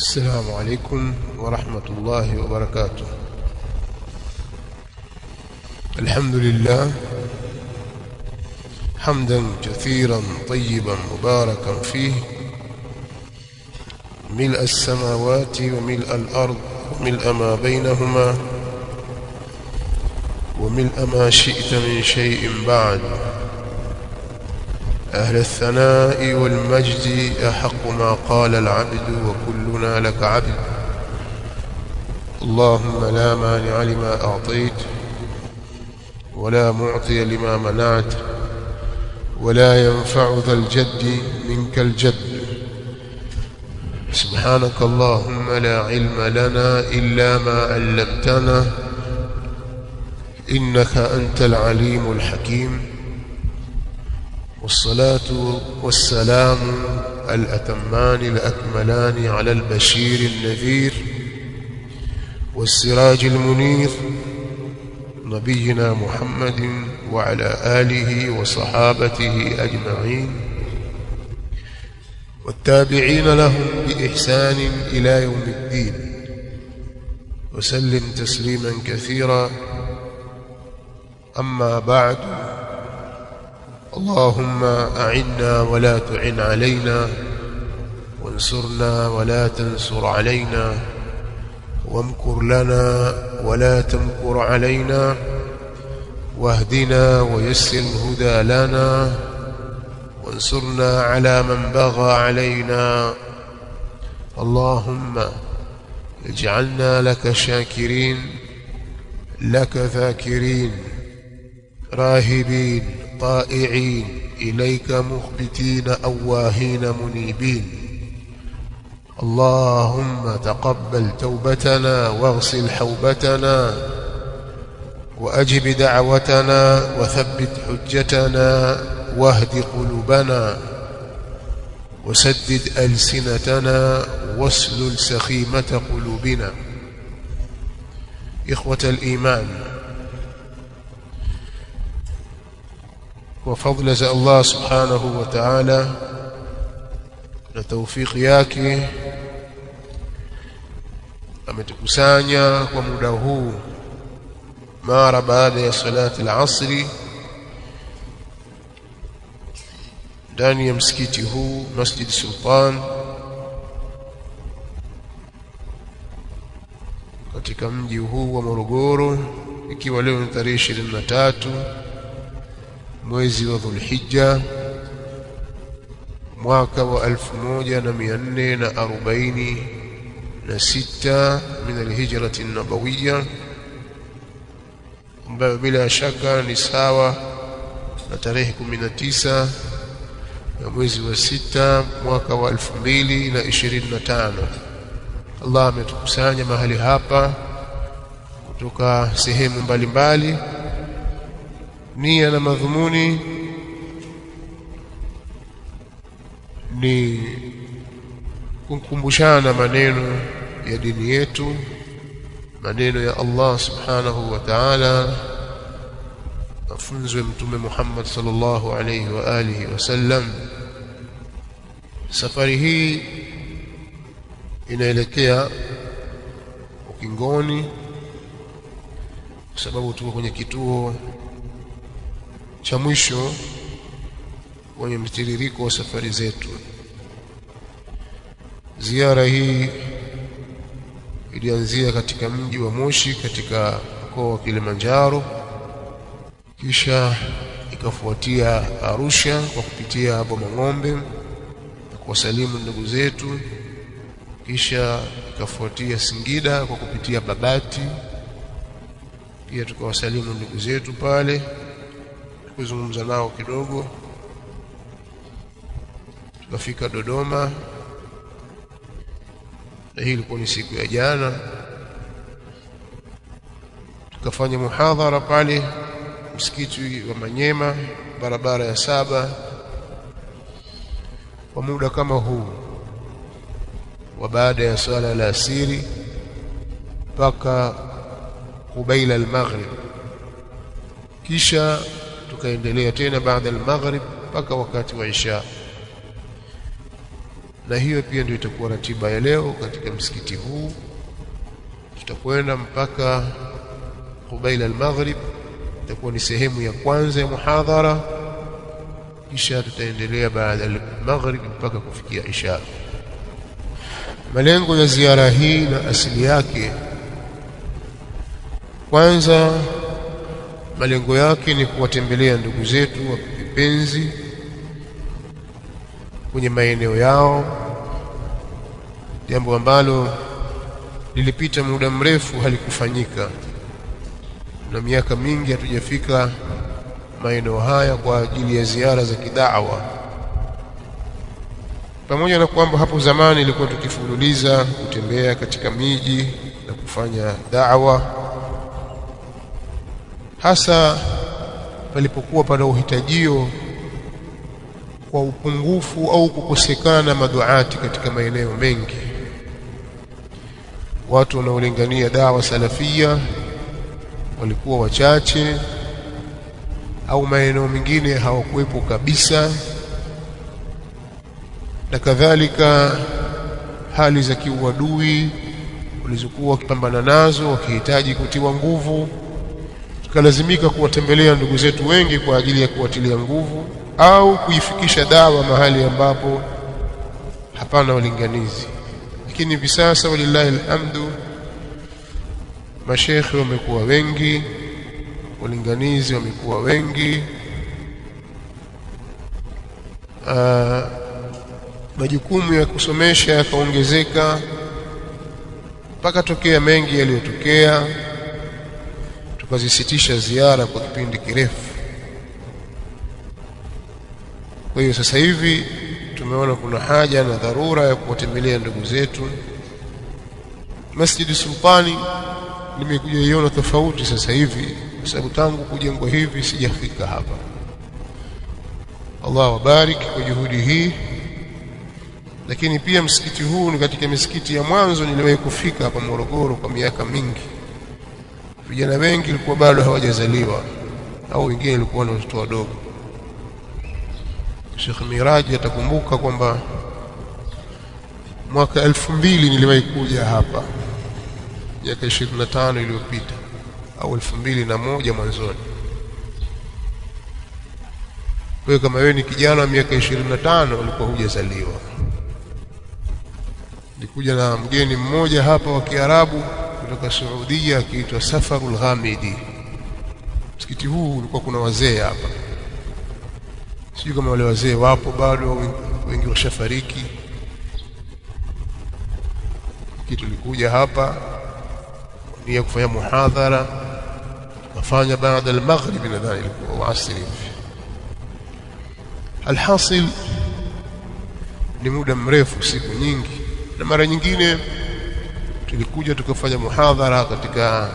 السلام عليكم ورحمة الله وبركاته. الحمد لله حمدا كثيرا طيبا مباركا فيه. ملء السماوات وملء الأرض وملء ما بينهما وملء ما شئت من شيء بعد. أهل الثناء والمجد أحق ما قال العبد وكلنا لك عبد. اللهم لا مانع لما أعطيت ولا معطي لما منعت ولا ينفع ذا الجد منك الجد. سبحانك اللهم لا علم لنا إلا ما علمتنا إنك أنت العليم الحكيم. والصلاة والسلام الأتمان الأكملان على البشير النذير والسراج المنير نبينا محمد وعلى آله وصحابته أجمعين والتابعين لهم بإحسان إلى يوم الدين وسلم تسليما كثيرا. أما بعد اللهم أعنا ولا تعن علينا وانصرنا ولا تنصر علينا وامكر لنا ولا تمكر علينا واهدنا ويسر الهدى لنا وانصرنا على من بغى علينا. اللهم اجعلنا لك شاكرين لك ذاكرين راهبين. طائعين إليك مخبتين أواهين منيبين. اللهم تقبل توبتنا واغسل حوبتنا وأجب دعوتنا وثبت حجتنا واهد قلوبنا وسدد ألسنتنا واسلل سخيمة قلوبنا. إخوة الإيمان وفضل الله سبحانه وتعالى لتوفيق ياكي أمتكسانيا ومده مار بعد صلاة العصر. داني مسكته مسجد سلطان. katika mji huu wa Morogoro ikiwa leo ni tarehe 23 mwezi wa Dhulhijja mwaka wa 1446 min alhijrati an-nabawiyya ambayo bila shaka ni sawa na tarehe 19 ya mwezi wa sita mwaka wa 2025 Allah ametukusanya mahali hapa kutoka sehemu mbalimbali nia na madhumuni ni kukumbushana maneno ya dini yetu maneno ya Allah subhanahu wa ta'ala. Mafunzo ya mtume Muhammad sallallahu alayhi wa alihi wasallam safari hii inaelekea ukingoni kwa sababu tuko kwenye kituo cha mwisho kwenye mtiririko wa safari zetu. Ziara hii ilianzia katika mji wa Moshi katika mkoa wa Kilimanjaro kisha ikafuatia Arusha kwa kupitia hapo Mang'ombe na kuwasalimu ndugu zetu kisha ikafuatia Singida kwa kupitia Babati. Pia tukawasalimu ndugu zetu pale kuzungumza nao kidogo. Tukafika Dodoma. Na hii ilikuwa ni siku ya jana. Tukafanya muhadhara pale msikiti wa Manyema barabara ya saba. Kwa muda kama huu wa baada ya swala la asiri mpaka kubaila al-maghrib. Kisha tukaendelea tena baada al-maghrib mpaka wakati wa isha. Na hiyo pia ndio itakuwa ratiba ya leo katika msikiti huu. Tutakwenda mpaka qubaila al-maghrib. Itakuwa ni sehemu ya kwanza ya muhadhara. Kisha tutaendelea baada al-maghrib mpaka kufikia isha. Malengo ya ziara hii na asili yake. Kwanza malengo yake ni kuwatembelea ndugu zetu wa kipenzi kwenye maeneo yao jambo ambalo lilipita muda mrefu halikufanyika. Na miaka mingi hatujafika maeneo haya kwa ajili ya ziara za kidawa. Pamoja na kwamba hapo zamani ilikuwa tukifululiza kutembea katika miji na kufanya da'wa hasa palipokuwa pana uhitajio kwa upungufu au kukosekana maduati katika maeneo mengi. Watu wanaolingania dawa salafia walikuwa wachache au maeneo mengine hawakuwepo kabisa. Na kadhalika hali za kiuadui walizokuwa wakipambana nazo wakihitaji kutiwa nguvu tukalazimika kuwatembelea ndugu zetu wengi kwa ajili ya kuwatilia nguvu au kuifikisha dawa mahali ambapo hapana walinganizi. Lakini hivi sasa walillahi alhamdu mashekhe wamekuwa wengi walinganizi wamekuwa wengi. Aa, majukumu ya kusomesha yakaongezeka mpaka tokea mengi yaliyotokea tukazisitisha ziara kwa kipindi kirefu. Kwa hiyo sasa hivi tumeona kuna haja na dharura ya kuwatembelea ndugu zetu. Masjidi Sultani nimekuja iona tofauti sasa hivi kwa sababu tangu kujengwa hivi sijafika hapa. Allah wabariki kwa juhudi hii. Lakini pia msikiti huu ni katika misikiti ya mwanzo niliwahi kufika hapa Morogoro kwa miaka mingi vijana wengi walikuwa bado hawajazaliwa au wengine walikuwa na watoto wadogo. Sheikh Miraji atakumbuka kwamba mwaka elfu mbili niliwahi kuja hapa miaka 25 iliyopita au elfu mbili na moja mwanzoni. Kwa kama wewe ni kijana wa miaka 25 ulikuwa hujazaliwa. Nilikuja na mgeni mmoja hapa wa Kiarabu kutoka Saudia akiitwa Safarul Ghamidi. Msikiti huu ulikuwa kuna wazee hapa. Sijui kama wale wazee wapo bado wengi washafariki. Kitu tulikuja hapa nia kufanya muhadhara tukafanya baada al-maghrib nadhani ilikuwa asri alhasil ni muda mrefu siku nyingi. Na mara nyingine tulikuja tukafanya muhadhara katika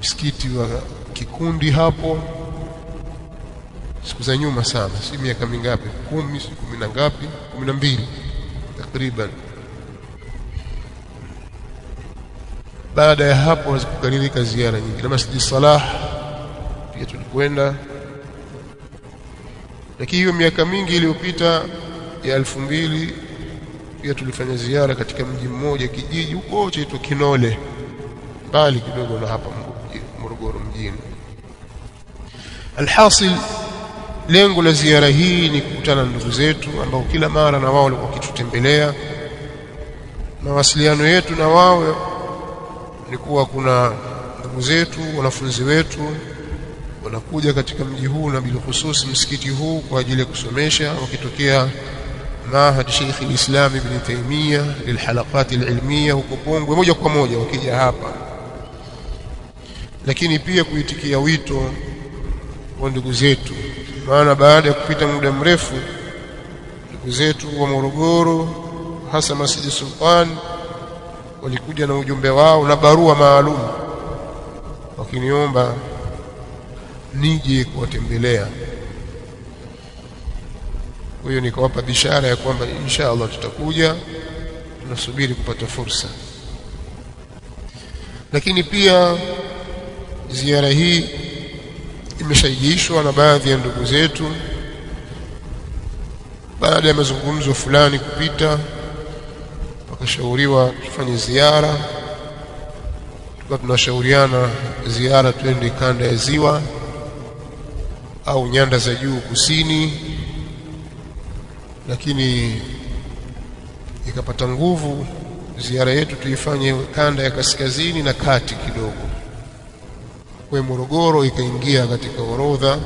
msikiti wa kikundi hapo siku za nyuma sana si miaka mingapi? Kumi si kumi na ngapi? Kumi na mbili takriban. Baada ya hapo hazikukaririka ziara nyingi na Masjid Salah pia tulikwenda. Lakini hiyo miaka mingi iliyopita ya elfu mbili pia tulifanya ziara katika mji mmoja kijiji huko chaitwa Kinole. Mbali kidogo na hapa Morogoro mjini. Alhasil lengo la ziara hii ni kukutana na ndugu zetu ambao kila mara na wao walikuwa wakitutembelea. Mawasiliano yetu na wao ni kuwa kuna ndugu zetu wanafunzi wetu wanakuja katika mji huu na bila hususi msikiti huu kwa ajili ya kusomesha. Wakitokea Mahad Sheikh al-Islam Ibn Taymiyyah lilhalaqat al-ilmiyya huko Pongwe moja kwa moja wakija hapa. Lakini pia kuitikia wito wa ndugu zetu. Maana baada ya kupita muda mrefu ndugu zetu wa Morogoro hasa Masjid Sultan walikuja na ujumbe wao na barua maalum wakiniomba nije kuwatembelea kwa hiyo nikawapa bishara ya kwamba insha Allah tutakuja tunasubiri kupata fursa. Lakini pia ziara hii imeshaidishwa na baadhi ya ndugu zetu. Baada ya mazungumzo fulani kupita wakashauriwa tufanye ziara. Tukawa tunashauriana ziara twende kanda ya ziwa au nyanda za juu kusini lakini ikapata nguvu ziara yetu tuifanye kanda ya kaskazini na kati kidogo. Kwa Morogoro ikaingia katika orodha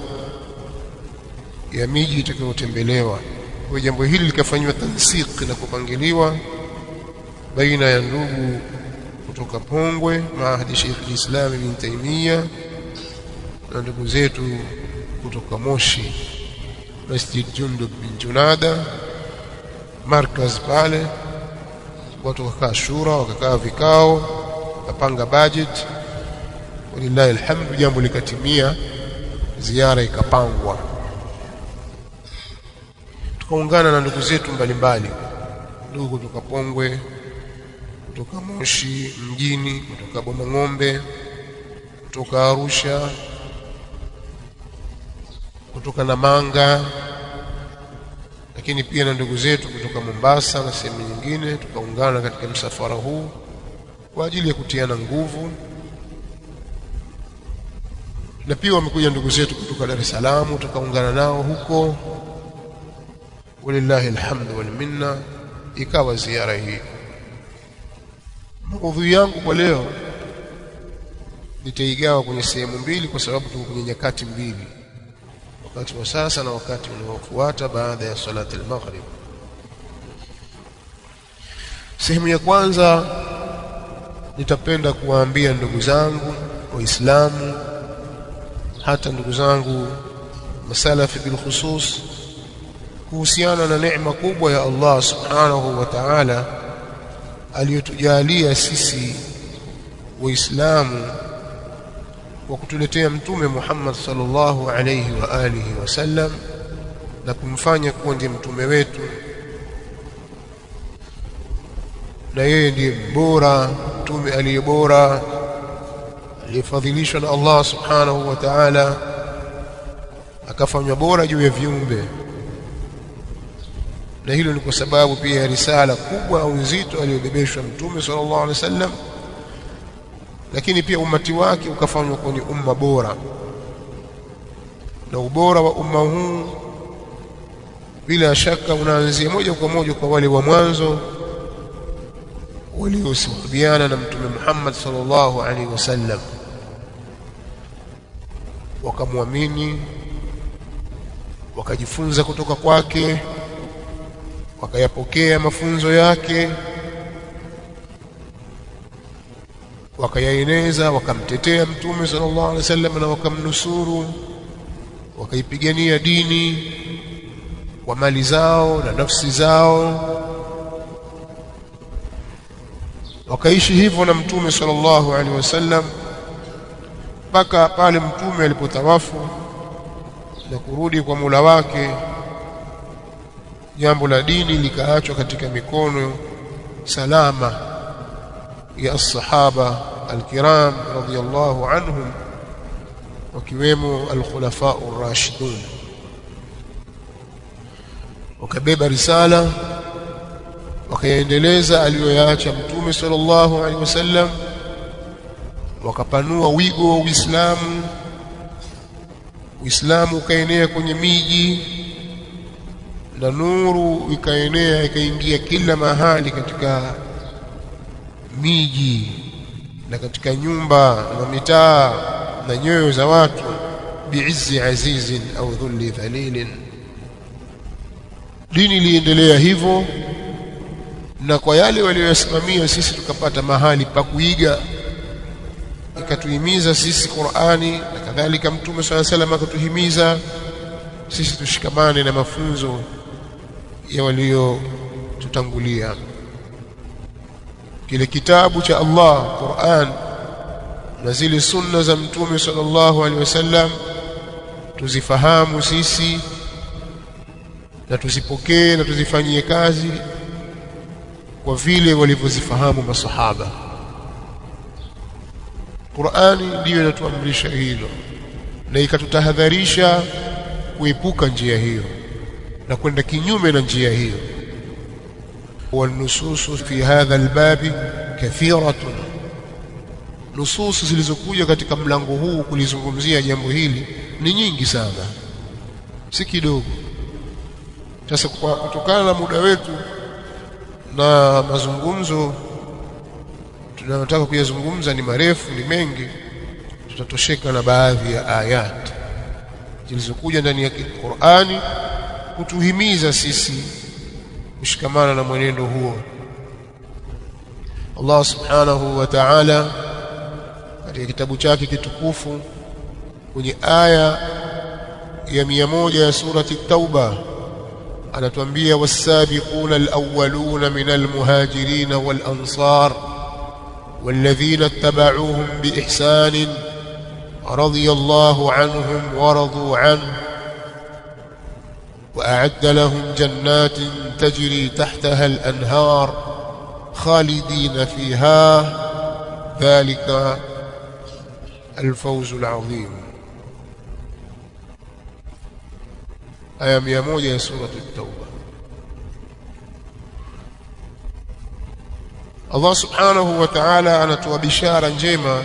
ya miji itakayotembelewa. Kwa jambo hili likafanywa tansiki na kupangiliwa baina ya ndugu kutoka Pongwe Mahdi Sheikh Islam bin Taimia na ndugu zetu kutoka Moshi Masjid Jundub bin Junada markaz pale. Watu wakakaa shura wakakaa vikao wakapanga budget. Walillahi alhamdu jambo likatimia ziara ikapangwa. Tukaungana na ndugu zetu mbalimbali ndugu kutoka Pongwe kutoka Moshi mjini kutoka Bomang'ombe kutoka Arusha kutoka Namanga lakini pia na ndugu zetu kutoka Mombasa na sehemu nyingine tukaungana katika msafara huu kwa ajili ya kutiana nguvu. Na pia wamekuja ndugu zetu kutoka Dar es Salaam tukaungana nao huko. Walillahi alhamdu wal minna ikawa ziara hii. Maudhui yangu kwa leo nitaigawa kwenye sehemu mbili kwa sababu tuko kwenye nyakati mbili wakati wa sasa na wakati unaofuata baada ya salati al-maghrib. Sehemu ya kwanza nitapenda kuwaambia ndugu zangu waislamu hata ndugu zangu masalafi bil khusus kuhusiana na neema kubwa ya Allah subhanahu wa ta'ala aliyotujalia sisi waislamu kwa kutuletea mtume Muhammad sallallahu alayhi wa alihi wasallam na kumfanya kuwa ndiye mtume wetu. Na yeye ndiye bora mtume aliye bora aliyefadhilishwa na Allah subhanahu wa ta'ala akafanywa bora juu ya viumbe. Na hilo ni kwa sababu pia risala kubwa au nzito aliyobebeshwa mtume sallallahu alaihi wasallam lakini pia umati wake ukafanywa kuwa ni umma bora. Na ubora wa umma huu bila shaka unaanzia moja kwa moja kwa wale wa mwanzo waliosuhubiana na mtume Muhammad sallallahu alaihi wasallam. Wakamwamini wakajifunza kutoka kwake wakayapokea mafunzo yake wakayaeneza wakamtetea mtume sallallahu alaihi wasallam na wakamnusuru wakaipigania dini kwa mali zao na nafsi zao. Wakaishi hivyo na mtume sallallahu alaihi wasallam mpaka pale mtume alipotawafu na kurudi kwa mula wake jambo la dini likaachwa katika mikono salama يا الصحابة الكرام رضي الله عنهم وكبيم الخلفاء الراشدون. وكبيب رسالة وكيندلز أليوياتش أمتوم صلى الله عليه وسلم وكبنوا ويقوا وإسلام وإسلام كينية كنميجي لنور وكينية كينجية كل ما هالك تكاه miji na katika nyumba na mitaa na nyoyo za watu biizzi azizin au dhulli dhalilin. Dini iliendelea hivyo na kwa yale walioyasimamia sisi tukapata mahali pa kuiga ikatuhimiza sisi Qur'ani na kadhalika mtume swalla salam akatuhimiza sisi tushikamane na mafunzo ya waliotutangulia kile kitabu cha Allah Qur'an na zile sunna za mtume sallallahu alaihi wasallam tuzifahamu sisi na tuzipokee na tuzifanyie kazi kwa vile walivyozifahamu masahaba. Qur'ani ndiyo inatuamrisha hilo na ikatutahadharisha kuepuka njia hiyo na kwenda kinyume na njia hiyo والنصوص في هذا الباب كثيرة nususi zilizokuja katika mlango huu kulizungumzia jambo hili ni nyingi sana si kidogo sasa kwa kutokana na muda wetu na mazungumzo tunayotaka kuyazungumza ni marefu ni mengi tutatosheka na baadhi ya ayat zilizokuja ndani ya Qur'ani kutuhimiza sisi kushikamana na mwenendo huo Allah subhanahu wa ta'ala katika kitabu chake kitukufu kwenye aya ya mia moja ya surati Tauba anatuambia wasabiquna alawwaluna min almuhajirin walansar والذين اتبعوهم بإحسان رضي الله عنهم ورضوا عنه وأعد لهم جنات تجري تحتها الأنهار خالدين فيها. ذلك الفوز العظيم. أيام يموت يا سورة التوبة. الله سبحانه وتعالى أنتوى بشارة جيمة.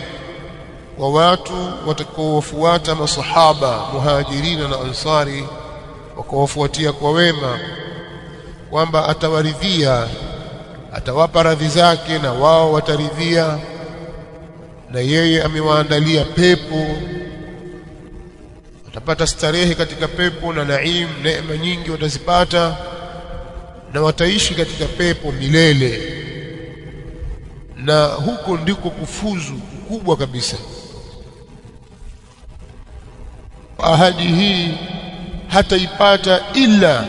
وواتوا وتكوفوات مصحابة مهاجرين وأنصاري wakawafuatia kwa wema kwamba atawaridhia atawapa radhi zake na wao wataridhia na yeye amewaandalia pepo. Watapata starehe katika pepo na naim neema nyingi watazipata na wataishi katika pepo milele. Na huko ndiko kufuzu kubwa kabisa. Ahadi hii hataipata ila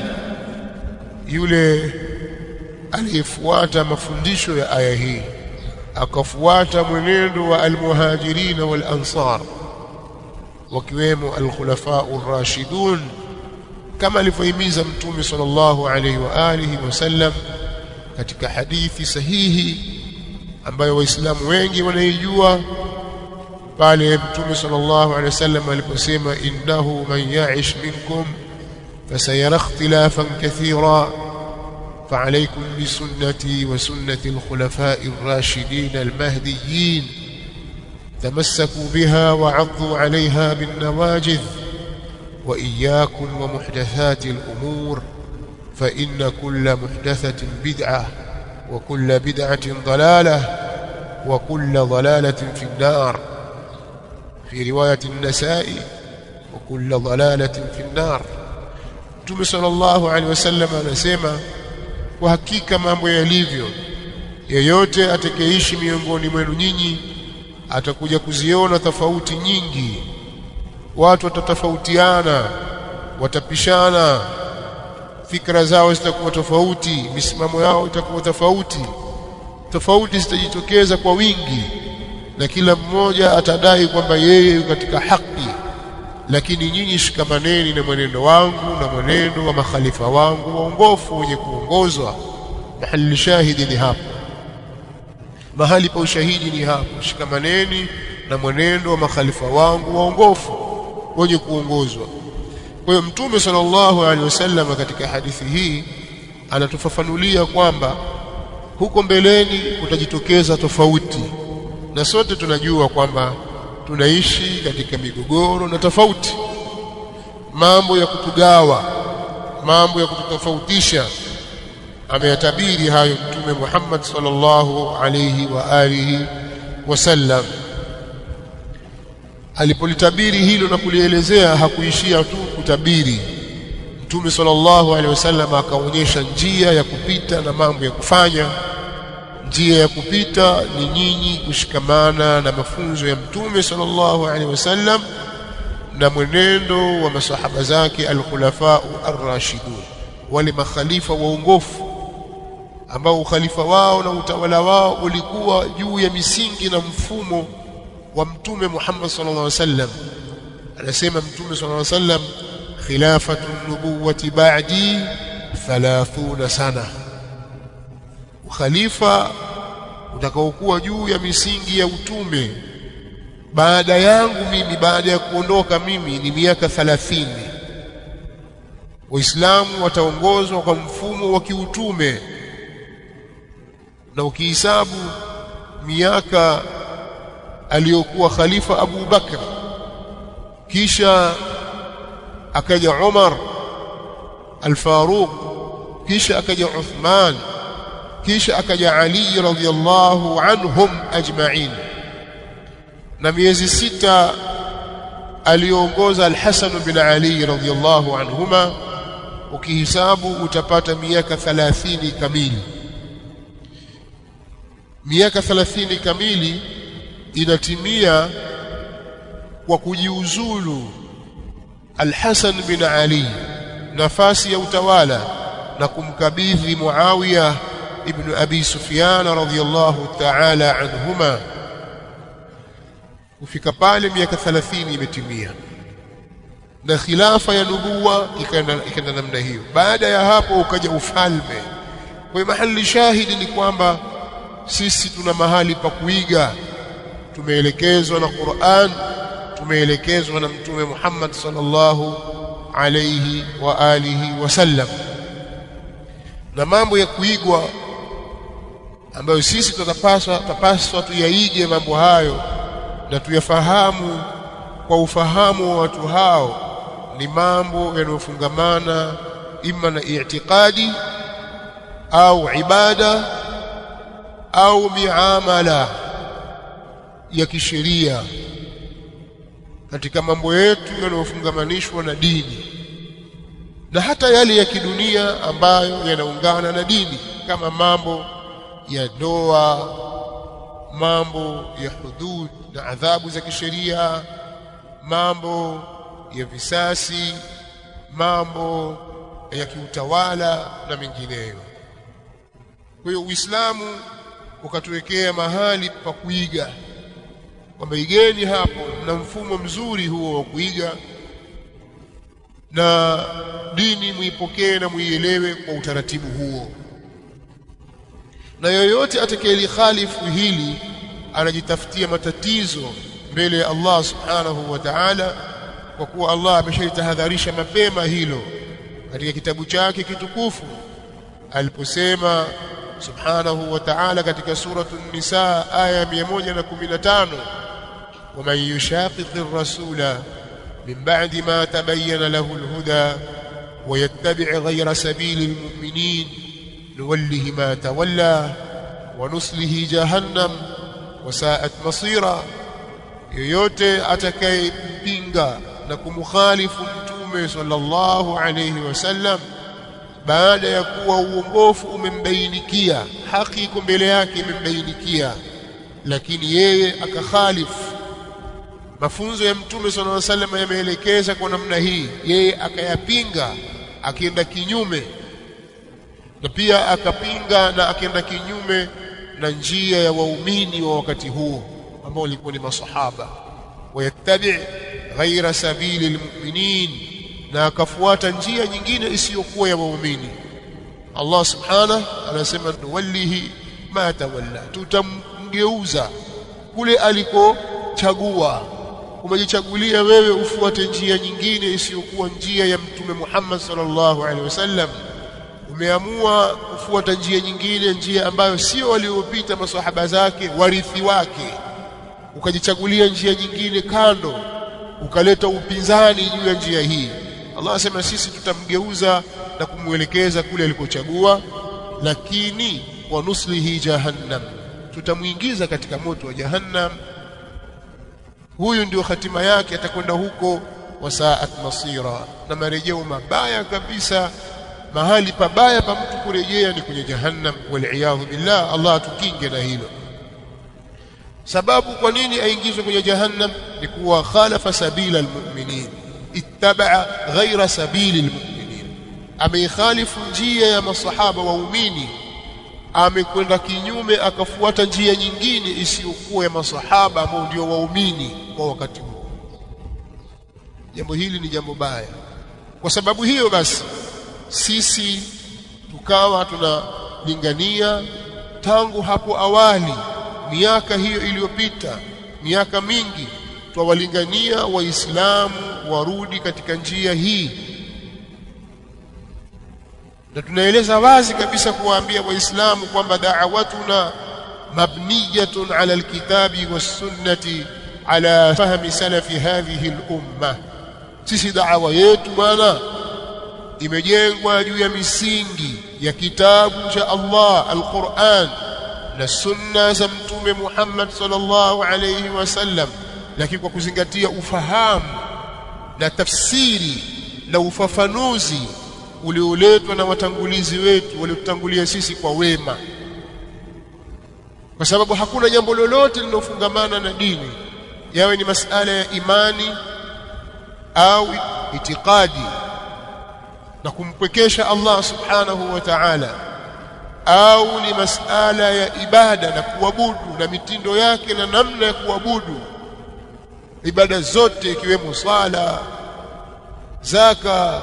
yule aliyefuata mafundisho ya aya hii akafuata mwenendo wa almuhajirin wal ansar wakiwemo alkhulafa ar-rashidun kama alivyohimiza mtume sallallahu alayhi wa alihi wasallam katika hadithi sahihi ambayo waislamu wengi wanaijua pale mtume sallallahu alaihi wasallam aliposema innahu man ya'ish minkum fasayara ikhtilafan kathira فعليكم بسنتي وسنة الخلفاء الراشدين المهديين تمسكوا بها وعضوا عليها بالنواجذ وإياكم ومحدثات الأمور فإن كل محدثة بدعة وكل بدعة ضلالة وكل ضلالة في النار. في رواية النساء وكل ضلالة في النار Mtume sallallahu alaihi wasallam anasema kwa hakika mambo yalivyo yeyote atakayeishi miongoni mwenu nyinyi atakuja kuziona tofauti nyingi watu watatofautiana watapishana fikra zao zitakuwa tofauti misimamo yao itakuwa tofauti tofauti zitajitokeza kwa wingi na kila mmoja atadai kwamba yeye katika haki. Lakini nyinyi shikamaneni na mwenendo wangu na mwenendo wa makhalifa wangu waongofu wenye kuongozwa. Mahali shahidi ni hapo. Mahali pa ushahidi ni hapo. Shikamaneni na mwenendo wa makhalifa wangu waongofu wenye kuongozwa. Kwa hiyo mtume sallallahu alaihi wasallam katika hadithi hii anatufafanulia kwamba huko mbeleni kutajitokeza tofauti na sote tunajua kwamba tunaishi katika migogoro na tofauti. Mambo ya kutugawa mambo ya kututofautisha ameyatabiri hayo mtume Muhammad sallallahu alayhi wa alihi wasallam alipolitabiri hilo na kulielezea hakuishia tu kutabiri. Mtume sallallahu alayhi wasallam akaonyesha njia ya kupita na mambo ya kufanya njia ya kupita ni nyinyi kushikamana na mafunzo ya mtume sallallahu alaihi wasallam na mwenendo wa masahaba zake alkhulafau arrashidun wale makhalifa waongofu ambao ukhalifa wao na utawala wao ulikuwa juu ya misingi na mfumo wa mtume Muhammad sallallahu alaihi wasallam. Anasema mtume sallallahu alaihi wasallam khilafatu nubuwati ba'di 30 sana ukhalifa utakaokuwa juu ya misingi ya utume. Baada yangu mimi baada ya kuondoka mimi ni miaka 30 waislamu wataongozwa kwa mfumo wa kiutume. Na ukihisabu miaka aliyokuwa khalifa Abu Bakr kisha akaja Umar al-Faruq kisha akaja Uthman kisha akaja Ali radhiyallahu anhum ajma'in. Na miezi sita aliongoza al-Hasan bin Ali radhiyallahu anhuma. Ukihisabu utapata miaka 30 kamili. Miaka 30 kamili inatimia kwa kujiuzulu Al-Hasan bin Ali nafasi ya utawala na kumkabidhi Muawiya ibn Abi Sufyan radhiyallahu ta'ala anhuma. Kufika pale miaka 30 imetimia. Na khilafa ya nubuwa ikaenda namna hiyo. Baada ya hapo ukaja ufalme. Kwa mahali shahidi ni kwamba sisi tuna mahali pa kuiga. Tumeelekezwa na Qur'an tumeelekezwa na mtume Muhammad sallallahu alayhi wa alihi wasallam na mambo ya kuigwa ambayo sisi tutapaswa tutapaswa tuyaige mambo hayo na tuyafahamu kwa ufahamu wa watu hao. Ni mambo yanayofungamana ima na i'tiqadi au ibada au miamala ya kisheria katika mambo yetu yanayofungamanishwa na dini na hata yale ya kidunia ambayo yanaungana na dini kama mambo ya ndoa mambo ya hudud na adhabu za kisheria mambo ya visasi mambo ya kiutawala na mengineyo. Kwa hiyo Uislamu ukatuwekea mahali pa kuiga. Kwamba igeni hapo na mfumo mzuri huo wa kuiga na dini muipokee na muielewe kwa utaratibu huo na yoyote atakayelikhalifu hili anajitafutia matatizo mbele ya Allah subhanahu wa ta'ala kwa kuwa Allah ameshaitahadharisha mapema hilo katika kitabu chake kitukufu aliposema subhanahu wa ta'ala katika suratu an-nisa aya 115 ومن يشاقق الرسول من بعد ما تبين له الهدى ويتبع غير سبيل المؤمنين نوله ما تولى ونصله جهنم وساءت مصيرا yoyote atakayempinga na kumkhalifu mtume sallallahu alayhi wasallam baada ya kuwa uongofu umembainikia haki iko mbele yake imembainikia lakini yeye akakhalifu mafunzo ya mtume sallallahu alaihi wasallam yameelekeza kwa namna hii yeye akayapinga akienda kinyume na pia akapinga na akenda kinyume na njia ya waumini wa wakati huo ambao walikuwa ni masahaba. Wayattabi ghaira sabili almu'minin na akafuata njia nyingine isiyokuwa ya waumini. Allah subhanahu anasema nuwallihi ma tawalla. Tutamgeuza kule alikochagua. Umejichagulia wewe ufuate njia nyingine isiyokuwa njia ya mtume Muhammad sallallahu alaihi wasallam umeamua kufuata njia nyingine njia ambayo sio waliopita maswahaba zake warithi wake. Ukajichagulia njia nyingine kando ukaleta upinzani juu ya njia hii. Allah asema sisi tutamgeuza na kumwelekeza kule alikochagua lakini wa nuslihi jahannam tutamuingiza katika moto wa jahannam. Huyu ndio hatima yake atakwenda huko. Wasaat masira na marejeo mabaya kabisa mahali pabaya pa mtu kurejea ni kwenye jahannam waliyadhu billah Allah atukinge na hilo. Sababu kwa nini aingizwe kwenye jahannam ni kuwa khalafa sabila almu'minin ittaba ghaira sabili almu'minin. Ameikhalifu njia ya masahaba waumini amekwenda kinyume akafuata njia nyingine isiyokuwa ya masahaba ambao ndio waumini kwa wakati huo. Jambo hili ni jambo baya. Kwa sababu hiyo basi sisi tukawa tunalingania tangu hapo awali miaka hiyo iliyopita miaka mingi twawalingania waislamu warudi katika njia hii. Na tunaeleza wazi kabisa kuwaambia waislamu kwamba da'awatuna mabniyatun ala alkitabi was-sunnati ala fahmi salafi hadhihi al-umma. Sisi da'awa yetu bwana imejengwa juu ya misingi ya kitabu cha Allah al-Qur'an na sunna za mtume Muhammad sallallahu alayhi wasallam lakini kwa kuzingatia ufahamu na tafsiri na ufafanuzi ulioletwa na watangulizi wetu waliotutangulia sisi kwa wema. Kwa sababu hakuna jambo lolote linalofungamana na dini yawe ni masala ya imani au itikadi na kumpwekesha Allah subhanahu wa ta'ala au ni masala ya ibada na kuabudu na mitindo yake na namna ya kuabudu. Ibada zote ikiwemo sala zaka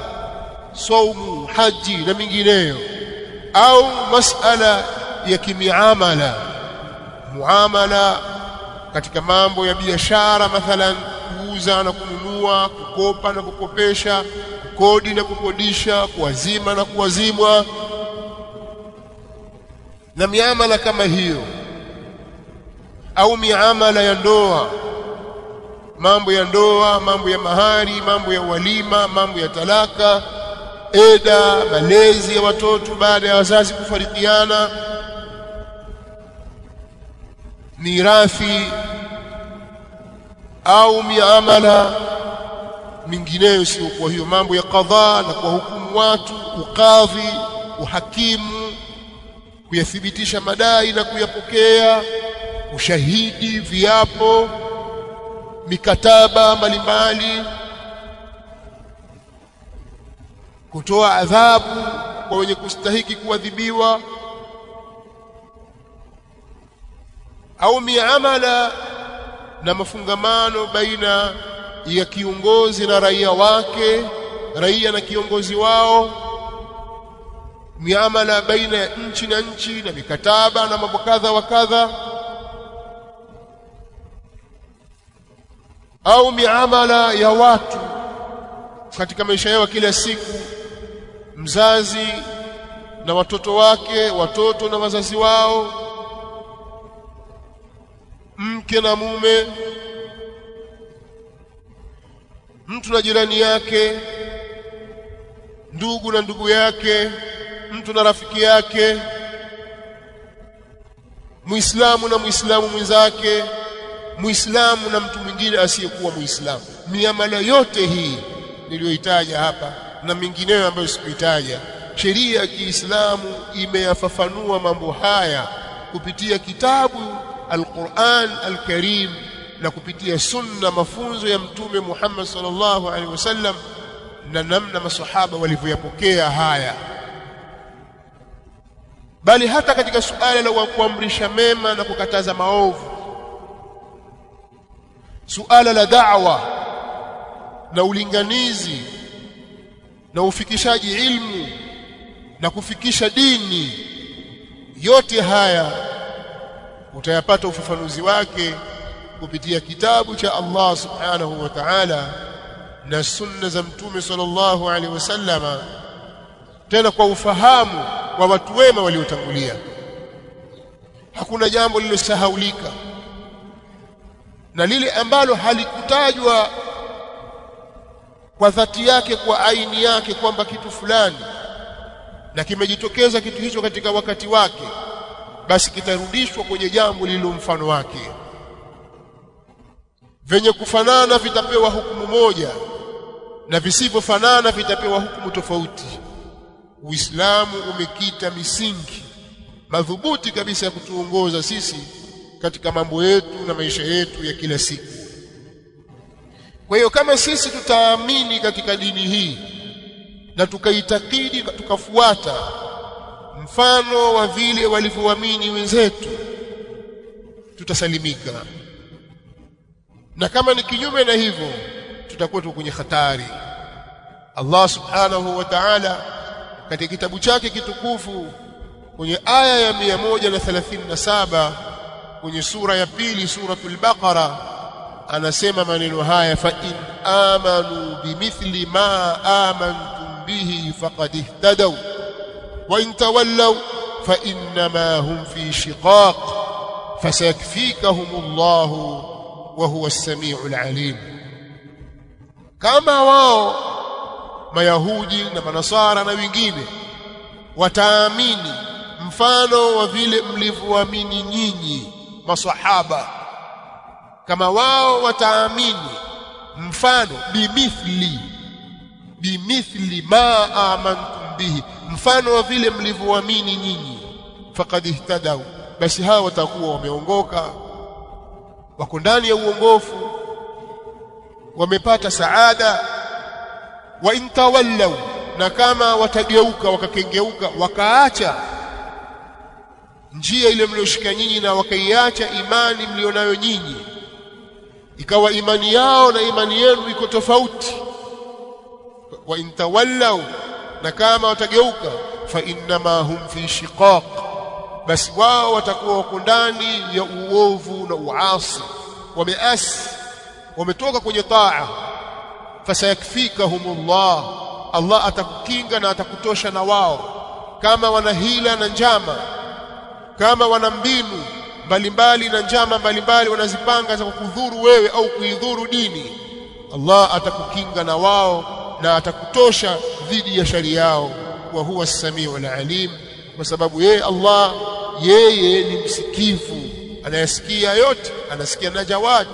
saumu haji na mingineyo. Au masala ya kimiamala muamala katika mambo ya biashara mathalan kuuza na kununua kukopa na kukopesha kukodi na kukodisha kuwazima na kuwazimwa na miamala kama hiyo au miamala ya ndoa mambo ya ndoa mambo ya mahari mambo ya walima mambo ya talaka eda malezi ya watoto baada ya wazazi kufarikiana mirathi au miamala mingineyo sio kwa hiyo mambo ya kadhaa na kwa hukumu watu ukadhi uhakimu kuyathibitisha madai na kuyapokea ushahidi viapo mikataba mbalimbali kutoa adhabu kwa wenye kustahiki kuadhibiwa au miamala na mafungamano baina ya kiongozi na raia wake raia na kiongozi wao miamala baina ya nchi na nchi na mikataba na mambo kadha wa kadha au miamala ya watu katika maisha yao kila siku mzazi na watoto wake watoto na wazazi wao mke na mume mtu na jirani yake ndugu na ndugu yake mtu na rafiki yake muislamu na muislamu mwenzake muislamu na mtu mwingine asiyekuwa muislamu. Miamala yote hii niliyoitaja hapa na mingineyo ambayo sikuitaja sheria ya Kiislamu imeyafafanua mambo haya kupitia kitabu Al-Qur'an Al-Karim na kupitia sunna mafunzo ya mtume Muhammad sallallahu alaihi wasallam na namna maswahaba walivyoyapokea haya. Bali hata katika suala la kuamrisha mema na kukataza maovu suala la da'wa na ulinganizi na ufikishaji ilmu na kufikisha dini yote haya utayapata ufafanuzi wake kupitia kitabu cha Allah subhanahu wa ta'ala na sunna za mtume sallallahu alaihi wasallama tena kwa ufahamu wa watu wema waliotangulia. Hakuna jambo lililosahaulika na lile ambalo halikutajwa kwa dhati yake kwa aini yake kwamba kitu fulani na kimejitokeza kitu hicho katika wakati wake basi kitarudishwa kwenye jambo lililo mfano wake venye kufanana vitapewa hukumu moja na visivyofanana vitapewa hukumu tofauti. Uislamu umekita misingi madhubuti kabisa ya kutuongoza sisi katika mambo yetu na maisha yetu ya kila siku. Kwa hiyo kama sisi tutaamini katika dini hii na tukaitakidi tukafuata mfano wa vile walivyoamini wenzetu tutasalimika na kama ni kinyume na hivyo tutakuwa tuko kwenye hatari. Allah subhanahu wa ta'ala katika kitabu chake kitukufu kwenye aya ya 137 kwenye sura ya pili suratul baqara anasema maneno haya fa in amanu bimithli ma amantum bihi faqad ihtadaw wa in tawallaw fa innama hum fi shiqaq fasayakfikahumullahu wa huwa as-sami'ul 'alim. Kama wao mayahudi na manasara na wengine wataamini mfano wa vile mlivyoamini nyinyi maswahaba. Kama wao wataamini mfano bimithli bimithli ma amantum bihi mfano wa vile mlivyoamini nyinyi. Faqad ihtadaw basi hawa watakuwa wameongoka wako ndani ya uongofu wamepata saada wa intawallu na kama watageuka wakakengeuka wakaacha njia ile mlioshika nyinyi na wakaiacha imani mlionayo nyinyi. Ikawa imani yao na imani yenu iko tofauti. Wa intawallu na kama watageuka fa innama hum fi shiqaq basi wao watakuwa wako ndani ya uovu na uasi. Wameasi wametoka kwenye taa. Fasayakfikahumullah Allah atakukinga na atakutosha na wao. Kama wana hila na njama kama wana mbinu mbalimbali na njama mbalimbali wanazipanga za kukudhuru wewe au kuidhuru dini Allah atakukinga na wao na atakutosha dhidi ya shari yao. Wa huwa as-sami'ul alim kwa sababu yeye Allah yeye ni msikivu. Anayesikia yote anasikia najawat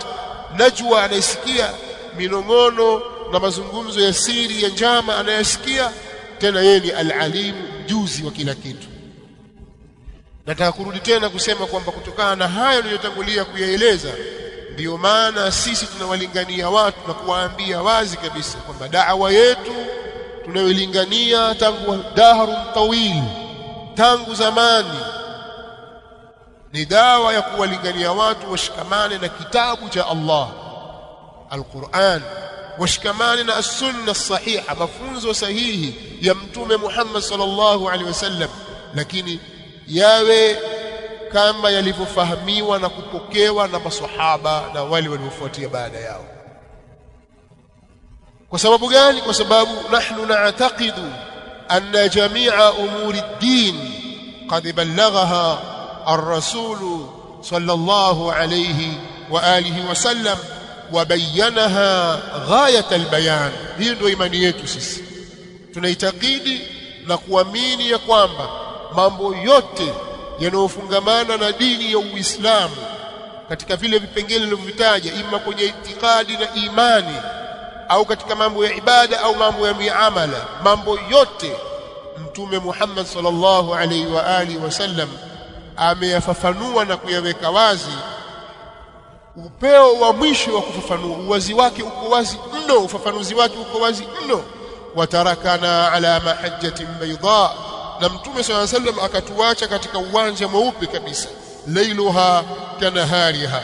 najwa anayesikia minong'ono na mazungumzo ya siri ya njama anayesikia. Tena yeye ni alalimu mjuzi wa kila kitu. Nataka kurudi tena kusema kwamba kutokana na hayo niliyotangulia kuyaeleza ndiyo maana sisi tunawalingania watu na kuwaambia wazi kabisa kwamba da'wa yetu tunayolingania tangu dahrun tawil tangu zamani ni dawa ya kuwalingania watu washikamane na kitabu cha Allah Al-Qur'an washikamane na as-sunna sahiha mafunzo sahihi ya mtume Muhammad sallallahu alaihi wasallam. Lakini yawe kama yalivyofahamiwa na kupokewa na maswahaba na wale waliofuatia baada yao. Kwa sababu gani? Kwa sababu nahnu na'taqidu anna jami'a umuri أمور الدين قد ballaghaha الرسول صلى الله عليه wa وسلم وبينها غاية البيان. Hii ndio imani yetu sisi. Tunaitakidi na kuamini ya kwamba mambo yote yanayofungamana na dini ya Uislamu katika vile vipengele nilivyovitaja ima kwenye itikadi na imani au katika mambo ya ibada au mambo ya miamala mambo yote mtume Muhammad sallallahu alaihi wa alihi wasallam ameyafafanua na kuyaweka wazi. Upeo wa mwisho wa kufafanua uwazi wake uko wazi mno ufafanuzi wake uko wazi mno. Watarakana ala mahajjatin bayda na mtume swalla sallam akatuacha katika uwanja mweupe kabisa lailuha kanahariha.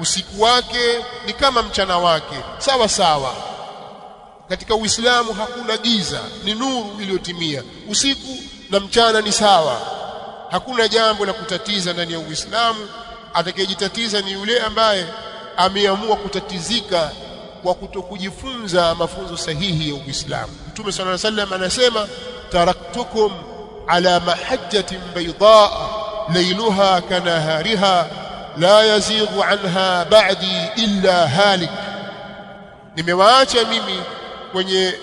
Usiku wake ni kama mchana wake sawa sawa katika uislamu hakuna giza ni nuru iliyotimia usiku na mchana ni sawa hakuna jambo la kutatiza ndani ya uislamu atakayejitatiza ni yule ambaye ameamua kutatizika kwa kutokujifunza mafunzo sahihi ya uislamu mtume swalla sallam anasema taraktukum على محجة بيضاء ليلها كنهارها لا يزيغ عنها بعدي إلا هالك nimewaacha mimi kwenye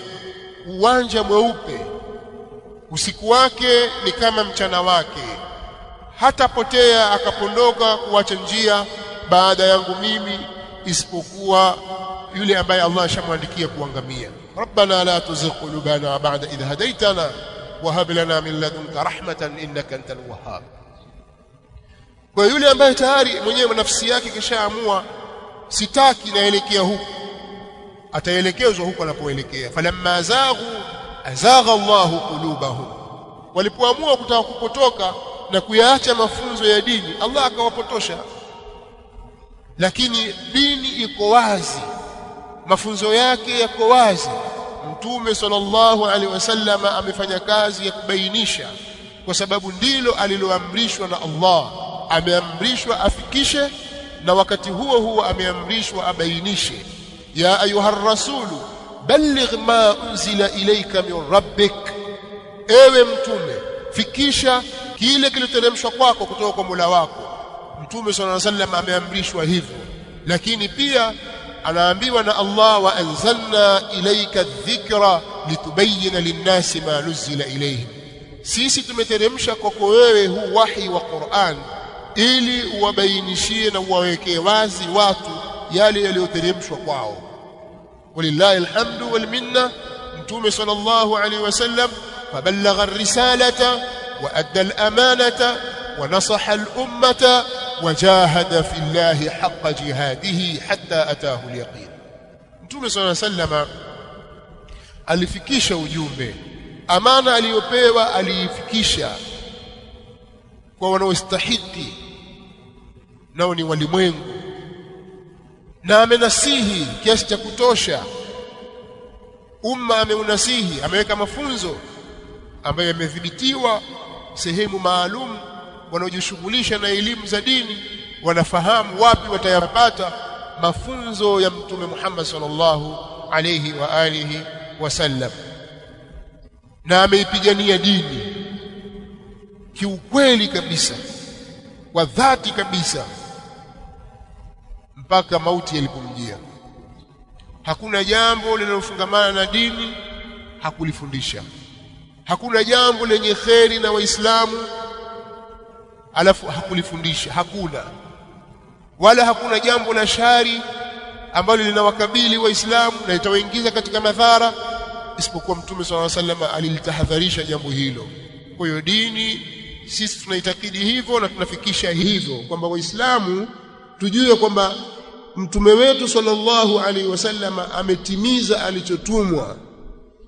uwanja mweupe usiku wake ni kama mchana wake. Hatapotea akapondoka kuacha njia baada yangu mimi isipokuwa yule ambaye Allah ashamwandikia kuangamia. Rabbana la tuzigh qulubana ba'da idh hadaytana wa hab lana min ladunka rahmatan innaka antal wahhab. Kwa yule ambaye tayari mwenyewe nafsi yake kishaamua sitaki naelekea huku ataelekezwa huko anapoelekea. Falamma zaghu azagha Allahu qulubahum. Walipoamua kutaka kupotoka na kuyaacha mafunzo ya dini Allah akawapotosha. Lakini dini iko wazi. Mafunzo yake yako wazi. Mtume sallallahu alaihi wasallam amefanya kazi ya kubainisha kwa sababu ndilo aliloamrishwa na Allah. Ameamrishwa afikishe na wakati huo huo ameamrishwa abainishe ya ayuha rasulu balligh ma unzila ilayka min rabbik ewe mtume fikisha kile kilichoteremshwa kwako kutoka kwa Mola wako Mtume الله عليه وسلم ameamrishwa hivyo lakini pia anaambiwa na Allah wa anzalna ilayka dhikra litubayyana linnasi ma nuzila ilayhim sisi tumeteremsha kwako wewe huu wahi wa Qur'an ili uwabainishie na uwawekee wazi watu yale yaliyoteremshwa kwao ولله الحمد والمنة. نبي صلى الله عليه وسلم. فبلغ الرسالة وأدى الأمانة ونصح الأمة وجاهد في الله حق جهاده حتى أتاه اليقين. نبي صلى الله عليه وسلم. الفكيش ujumbe. امانه اليوبية aliifikisha kwa استحيتي نوني ni na amenasihi kiasi cha kutosha. Umma ameunasihi ameweka mafunzo ambayo yamedhibitiwa sehemu maalum wanaojishughulisha na elimu za dini wanafahamu wapi watayapata mafunzo ya mtume Muhammad sallallahu alayhi wa alihi wasallam na ameipigania dini. Kiukweli kabisa kwa dhati kabisa mpaka mauti yalipomjia. Hakuna jambo linalofungamana na dini hakulifundisha. Hakuna jambo lenye kheri na waislamu alafu hakulifundisha. Hakuna. Wala hakuna jambo la shari ambalo linawakabili waislamu na litawaingiza katika madhara isipokuwa mtume swalla sallam alilitahadharisha jambo hilo. Kwa hiyo dini sisi tunaitakidi hivyo na tunafikisha hivyo kwamba waislamu tujue kwamba mtume wetu sallallahu alaihi wasallam ametimiza alichotumwa.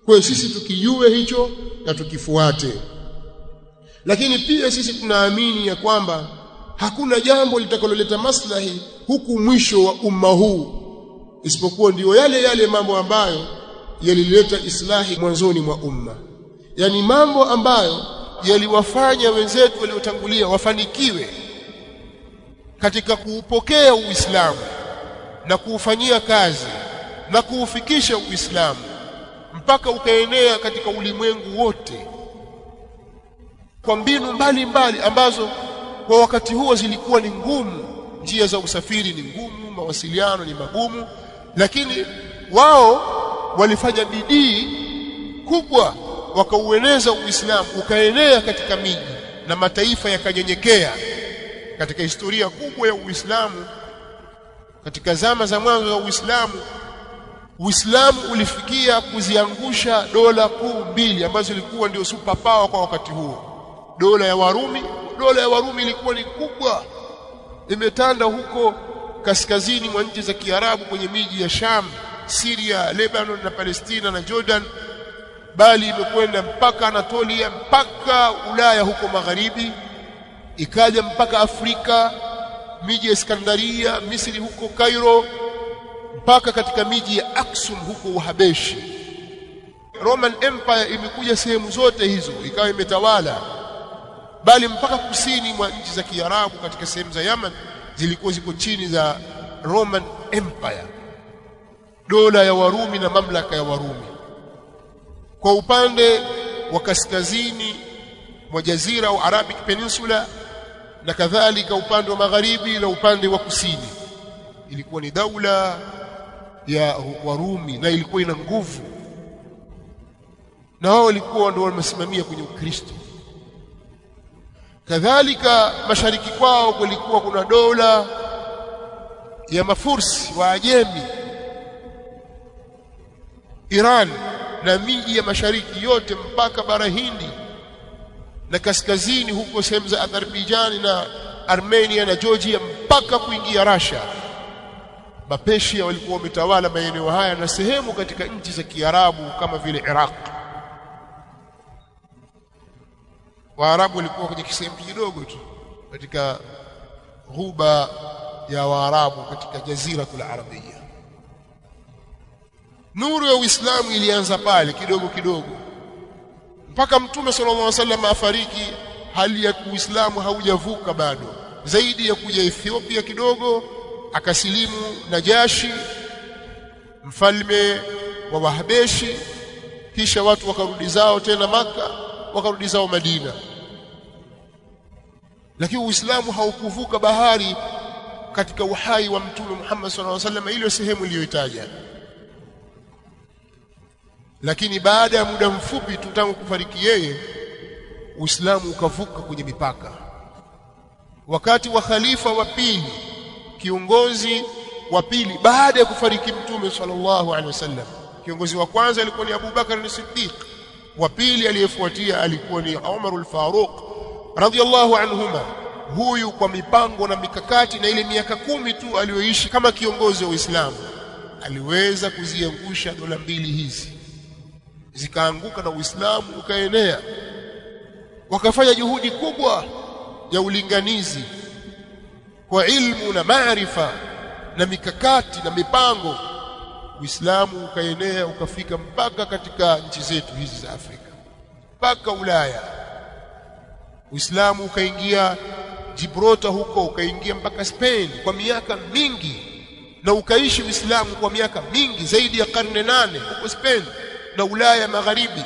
Kwa sisi tukijue hicho na tukifuate. Lakini pia sisi tunaamini ya kwamba hakuna jambo litakaloleta maslahi huku mwisho wa umma huu. Isipokuwa ndiyo yale yale mambo ambayo yalileta islahi mwanzoni mwa umma. Yani mambo ambayo yaliwafanya wenzetu waliotangulia wafanikiwe katika kuupokea Uislamu na kuufanyia kazi na kuufikisha Uislamu mpaka ukaenea katika ulimwengu wote kwa mbinu mbalimbali mbali ambazo kwa wakati huo zilikuwa ni ngumu. Njia za usafiri ni ngumu mawasiliano ni magumu lakini wao walifanya bidii kubwa wakaueneza Uislamu ukaenea katika miji na mataifa yakanyenyekea katika historia kubwa ya Uislamu katika zama za mwanzo za Uislamu Uislamu ulifikia kuziangusha dola kuu mbili ambazo zilikuwa ndio super power kwa wakati huo. Dola ya Warumi dola ya Warumi ilikuwa ni kubwa. Imetanda huko kaskazini mwa nchi za Kiarabu kwenye miji ya Sham Syria Lebanon na Palestina na Jordan bali imekwenda mpaka Anatolia mpaka Ulaya huko magharibi ikaja mpaka Afrika miji ya Iskandaria Misri huko Cairo mpaka katika miji ya Aksum huko Uhabeshi. Roman Empire imekuja sehemu zote hizo ikawa imetawala. Bali mpaka kusini mwa nchi za Kiarabu katika sehemu za Yaman zilikuwa ziko chini za Roman Empire. Dola ya Warumi na mamlaka ya Warumi. Kwa upande wa kaskazini mwa jazira au Arabic Peninsula na kadhalika upande wa magharibi na upande wa kusini. Ilikuwa ni daula ya Warumi na ilikuwa ina nguvu. Na wao walikuwa ndio wamesimamia kwenye Ukristo. Kadhalika mashariki kwao kulikuwa kuna dola ya mafursi wa Ajemi Iran na miji ya mashariki yote mpaka bara Hindi na kaskazini huko sehemu za Azerbaijan na Armenia na Georgia mpaka kuingia Russia. Mapeshia walikuwa wametawala maeneo haya na sehemu katika nchi za Kiarabu kama vile Iraq. Waarabu walikuwa kwenye kisehemu kidogo tu katika ghuba ya Waarabu katika jaziratul Arabia. Nuru ya Uislamu ilianza pale kidogo kidogo mpaka Mtume sallallahu alaihi wasallam afariki, hali ya Uislamu haujavuka bado, zaidi ya kuja Ethiopia kidogo, akasilimu Najashi mfalme wa Wahabeshi, kisha watu wakarudi zao tena Maka, wakarudi zao Madina. Lakini Uislamu haukuvuka bahari katika uhai wa Mtume Muhammad sallallahu alaihi wasallam ile sehemu iliyoitaja lakini baada ya muda mfupi tu tangu kufariki yeye Uislamu ukavuka kwenye mipaka. Wakati wa khalifa wa pili kiongozi wa pili baada ya kufariki mtume sallallahu alaihi wasallam kiongozi wa kwanza alikuwa ni Abu Bakar as-Siddiq wa pili aliyefuatia alikuwa ni Umar al-Faruq radhiyallahu anhuma. Huyu kwa mipango na mikakati na ile miaka kumi tu aliyoishi kama kiongozi wa Uislamu aliweza kuziangusha dola mbili hizi zikaanguka na Uislamu ukaenea wakafanya juhudi kubwa ya ulinganizi kwa ilmu na maarifa na mikakati na mipango Uislamu ukaenea ukafika mpaka katika nchi zetu hizi za Afrika mpaka Ulaya. Uislamu ukaingia Gibraltar huko ukaingia mpaka Spain kwa miaka mingi na ukaishi Uislamu kwa miaka mingi zaidi ya karne nane huko Spain na Ulaya magharibi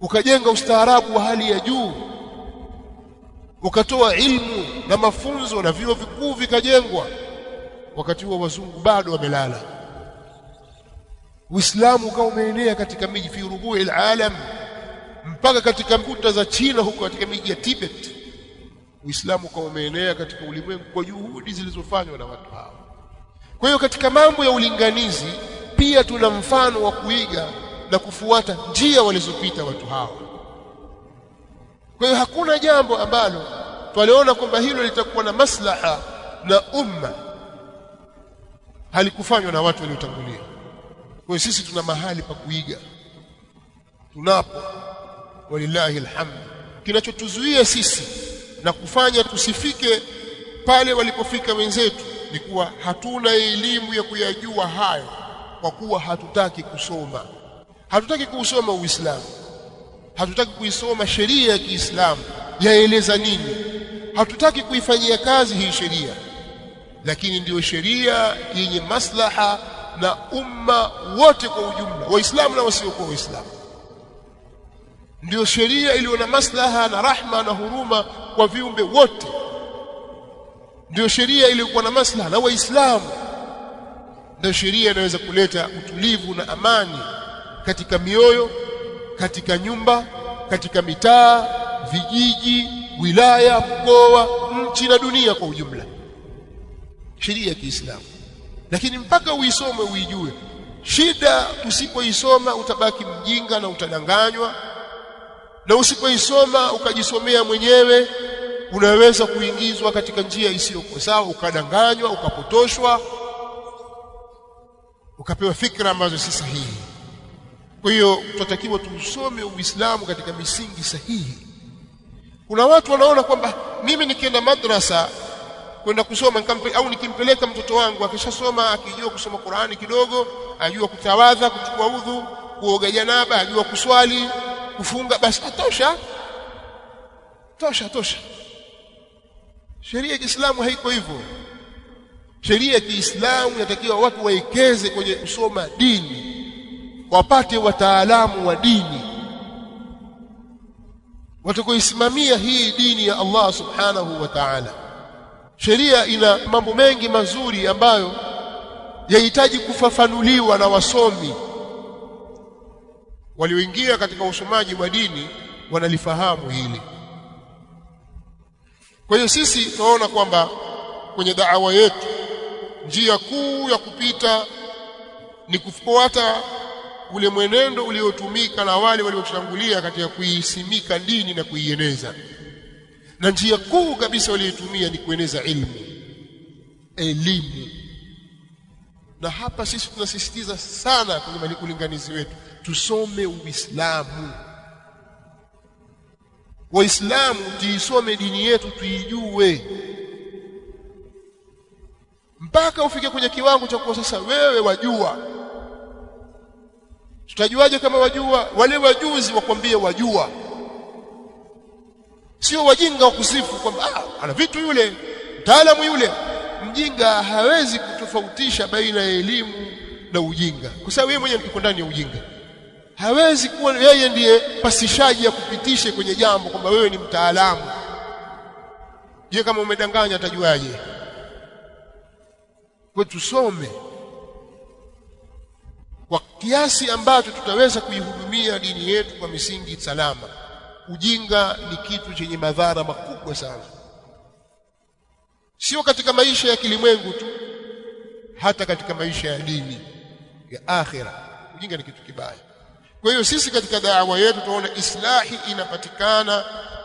ukajenga ustaarabu wa hali ya juu ukatoa ilmu na mafunzo na vyuo vikuu vikajengwa wakati huo wazungu bado wamelala. Uislamu ukawa umeenea katika miji fi rubu'i alalam mpaka katika kuta za China huko katika miji ya Tibet. Uislamu ukawa umeenea katika ulimwengu kwa juhudi zilizofanywa na watu hao. Kwa hiyo katika mambo ya ulinganizi pia tuna mfano wa kuiga na kufuata njia walizopita watu hawa. Kwa hiyo hakuna jambo ambalo twaliona kwamba hilo litakuwa na maslaha na umma. Halikufanywa na watu waliotangulia. Kwa hiyo sisi tuna mahali pa kuiga. Tunapo walillahi alhamd. Kinachotuzuia sisi na kufanya tusifike pale walipofika wenzetu ni kuwa hatuna elimu ya kuyajua hayo kwa kuwa hatutaki kusoma hatutaki kuusoma uislamu. Hatutaki kuisoma sheria ya Kiislamu. Yaeleza nini? Hatutaki kuifanyia kazi hii sheria. Lakini ndiyo sheria yenye maslaha na umma wote kwa ujumla. Waislamu na wasiokuwa waislamu. Ndiyo sheria iliyo na maslaha na rahma na huruma kwa viumbe wote. Ndiyo sheria iliyokuwa na maslaha na waislamu. Ndio sheria inaweza kuleta utulivu na amani katika mioyo katika nyumba katika mitaa vijiji wilaya mkoa nchi na dunia kwa ujumla. Sheria ya Kiislamu. Lakini mpaka uisome uijue. Shida usipoisoma utabaki mjinga na utadanganywa. Na usipoisoma ukajisomea mwenyewe unaweza kuingizwa katika njia isiyokuwa sawa ukadanganywa ukapotoshwa ukapewa fikra ambazo si sahihi kwa hiyo tunatakiwa tusome Uislamu katika misingi sahihi. Kuna watu wanaona kwamba mimi nikienda madrasa kwenda kusoma au nikimpeleka mtoto wangu akishasoma akijua kusoma Qur'ani kidogo ajua kutawadha kuchukua udhu kuoga janaba ajua kuswali kufunga basi atosha. Tosha tosha sheria ya Kiislamu haiko hivyo. Sheria ya Kiislamu inatakiwa watu waekeze kwenye kusoma dini wapate wataalamu wa dini watakoisimamia hii dini ya Allah subhanahu wa ta'ala. Sheria ina mambo mengi mazuri ambayo yahitaji kufafanuliwa na wasomi. Walioingia katika usomaji wa dini wanalifahamu hili. Kwa hiyo sisi tunaona kwamba kwenye da'awa yetu njia kuu ya kupita ni kufuata ule mwenendo uliotumika na wale waliotangulia katika kuisimika dini na kuieneza. Na njia kuu kabisa waliotumia ni kueneza ilmu elimu. Na hapa sisi tunasisitiza sana kwenye ulinganizi wetu tusome uislamu. Waislamu tuisome dini yetu tuijue. Mpaka ufike kwenye kiwango cha kuwa sasa wewe wajua tutajuaje kama wajua? Wale wajuzi wakwambie wajua. Sio wajinga wakusifu kwamba ah, ana vitu yule mtaalamu yule. Mjinga hawezi kutofautisha baina ya elimu na ujinga. Kwa sababu yeye mwenyewe yuko ndani ya ujinga. Hawezi kuwa yeye ndiye pasishaji ya kupitishe kwenye jambo kwamba wewe ni mtaalamu. Je kama umedanganya atajuaje? Kwa tusome kwa kiasi ambacho tutaweza kuihudumia dini yetu kwa misingi salama ujinga ni kitu chenye madhara makubwa sana. Sio katika maisha ya kilimwengu tu hata katika maisha ya dini ya akhira. Ujinga ni kitu kibaya. Kwa hiyo sisi katika daawa yetu tunaona islahi inapatikana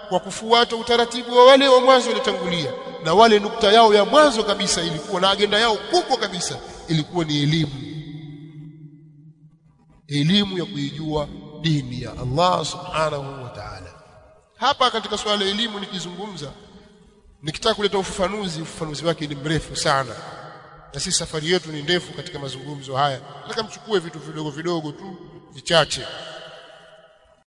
kwa kufuata utaratibu wa wale wa mwanzo waliotangulia na wale nukta yao ya mwanzo kabisa ilikuwa na agenda yao kubwa kabisa ilikuwa ni elimu elimu ya kuijua dini ya Allah subhanahu wa ta'ala. Hapa katika swala la elimu nikizungumza nikitaka kuleta ufafanuzi ufafanuzi wake ni mrefu sana. Na sisi safari yetu ni ndefu katika mazungumzo haya. Nataka mchukue vitu vidogo vidogo tu vichache